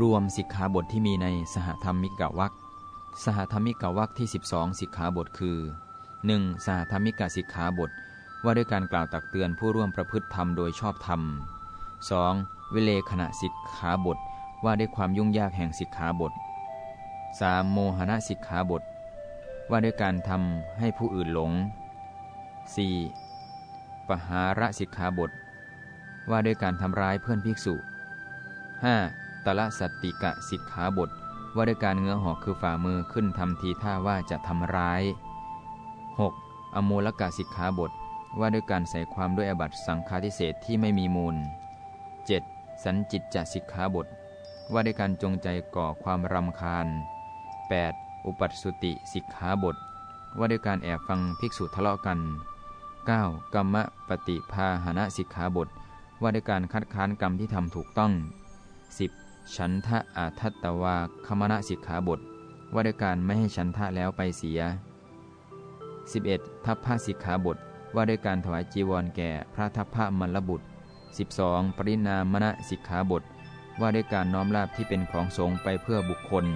รวมสิกขาบทที่มีในสหธรรมิกวักสหธรรมิกวักที่ 12 สิกขาบทคือ 1. สหธรรมิกสิกขาบท ว่าด้วยการกล่าวตักเตือนผู้ร่วมประพฤติธรรมโดยชอบธรรม 2. วิเลขณะสิกขาบท ว่าด้วยความยุ่งยากแห่งสิกขาบท 3. โมหณะสิกขาบท ว่าด้วยการทำให้ผู้อื่นหลง 4. ปหาระสิกขาบท ว่าด้วยการทำร้ายเพื่อนภิกษุ 5. ตละสตติกะสิกขาบท ว่าด้วยการเงื้อหอกคือฝ่ามือขึ้นทำทีท่าว่าจะทำร้าย 6. อโมลกะสิกขาบท ว่าด้วยการใส่ความด้วยอบัตสังฆาทิเศษที่ไม่มีมูล 7. สันจิตจะสิกขาบท ว่าด้วยการจงใจก่อความรำคาญ 8. อุปัตสุติสิกขาบท ว่าด้วยการแอบฟังภิกษุทะเลาะกัน 9. กรรมปฏิภาหณะสิกขาบท ว่าด้วยการคัดค้านกรรมที่ทำถูกต้อง 10. ฉันทะอาทัตตวาคมณะสิกขาบท ว่าด้วยการไม่ให้ฉันทะแล้วไปเสีย 11. ทัพพระสิกขาบท ว่าด้วยการถวายจีวรแก่พระทัพพระมลบุตร 12. ปรินามณสิกขาบท ว่าด้วยการน้อมลาบที่เป็นของสงไปเพื่อบุคคล